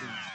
わ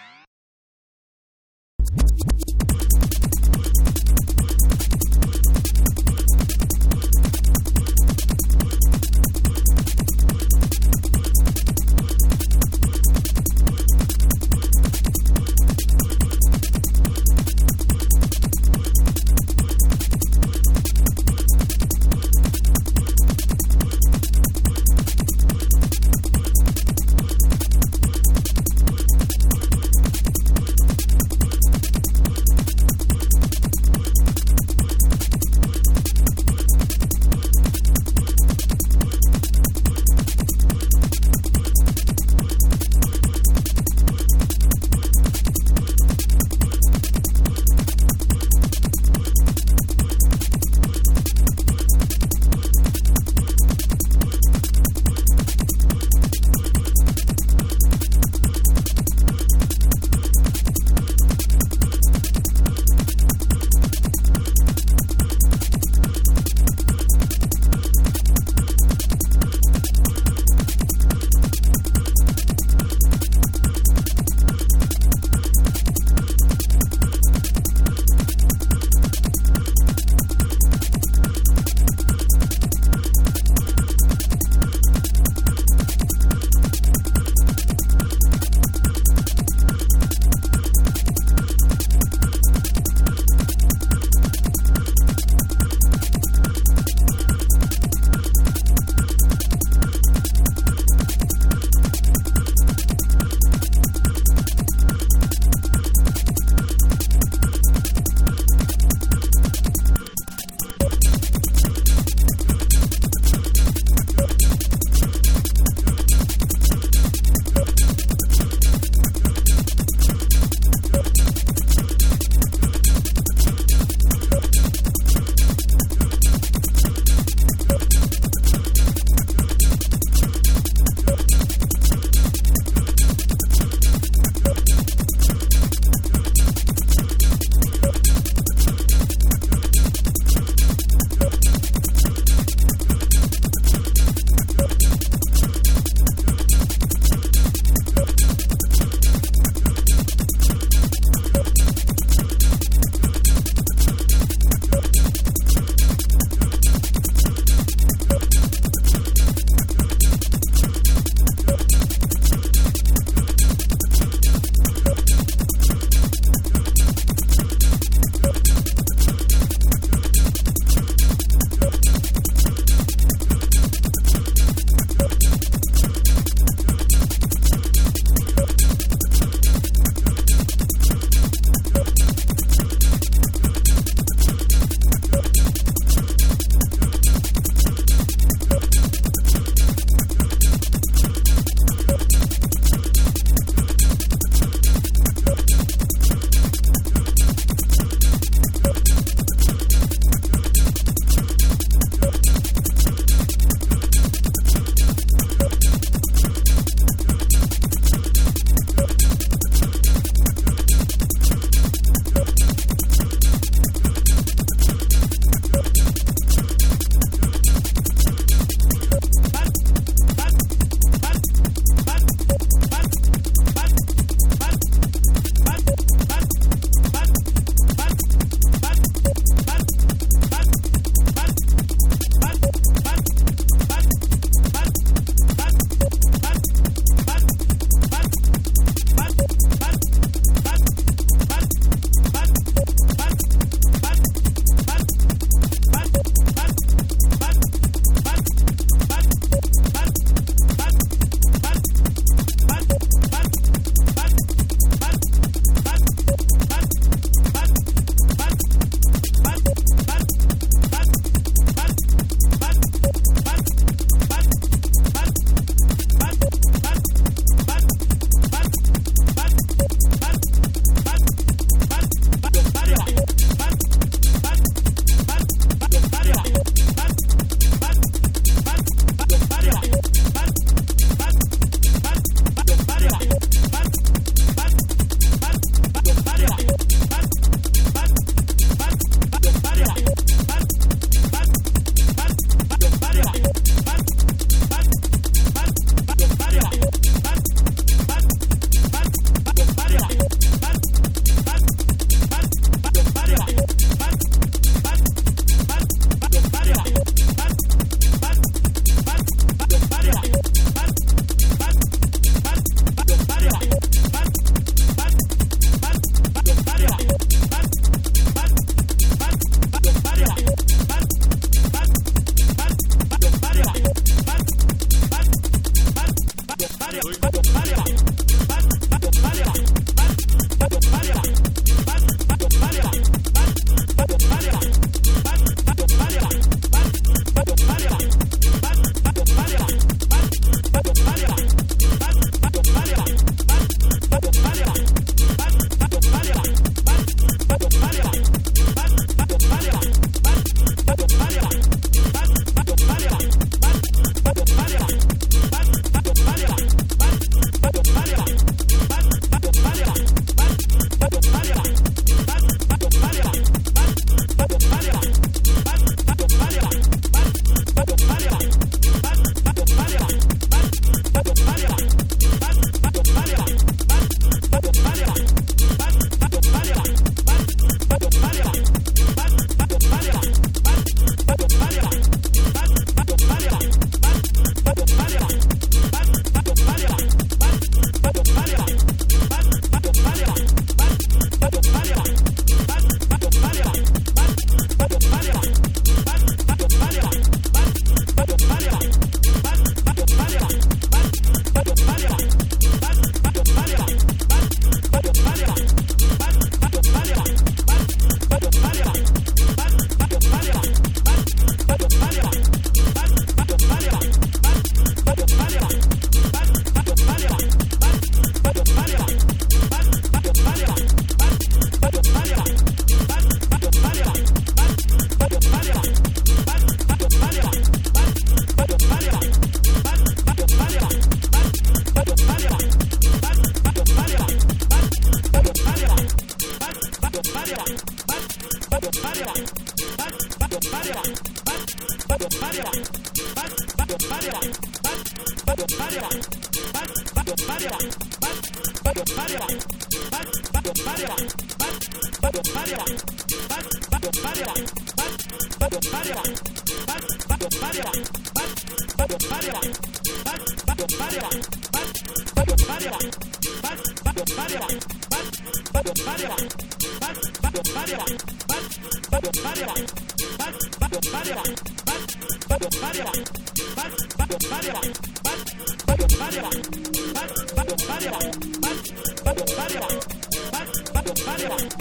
か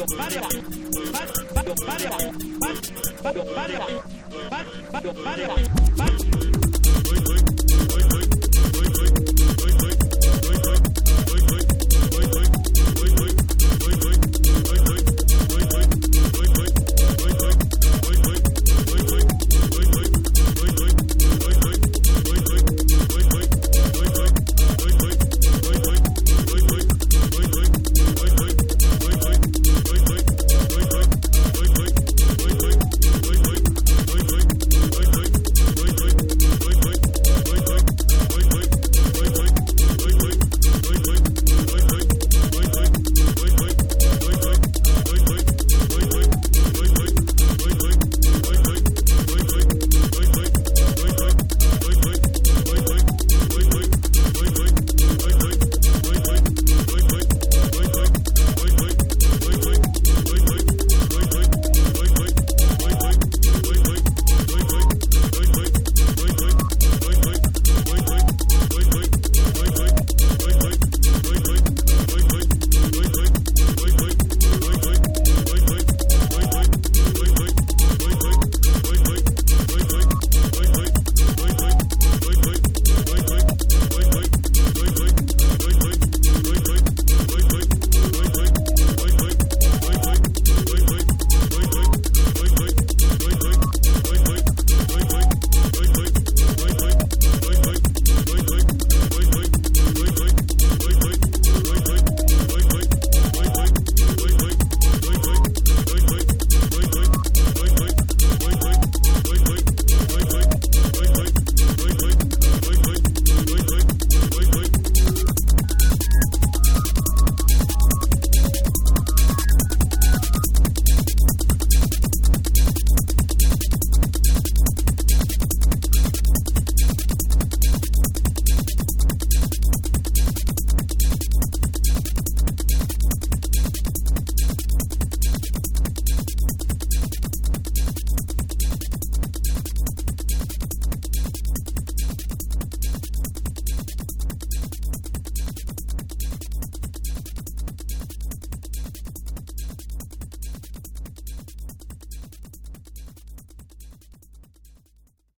Bad, bad, bad, bad, bad, bad, bad, bad, bad, bad, bad, bad, bad, bad, bad, bad, bad, bad,